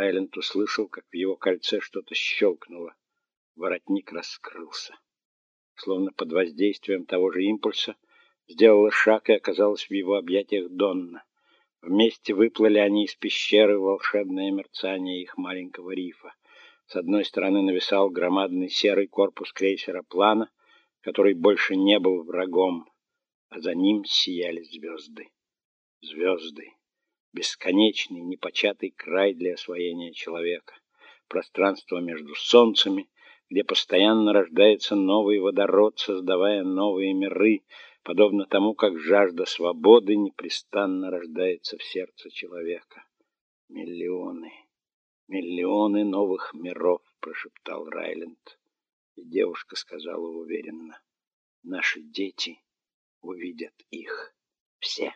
Райленд услышал, как в его кольце что-то щелкнуло. Воротник раскрылся. Словно под воздействием того же импульса, сделала шаг и оказалась в его объятиях Донна. Вместе выплыли они из пещеры волшебное мерцание их маленького рифа. С одной стороны нависал громадный серый корпус крейсера «Плана», который больше не был врагом, а за ним сияли звезды. Звезды. Бесконечный, непочатый край для освоения человека. Пространство между солнцами, где постоянно рождается новый водород, создавая новые миры, подобно тому, как жажда свободы непрестанно рождается в сердце человека. Миллионы, миллионы новых миров, прошептал Райленд. И девушка сказала уверенно: "Наши дети увидят их все".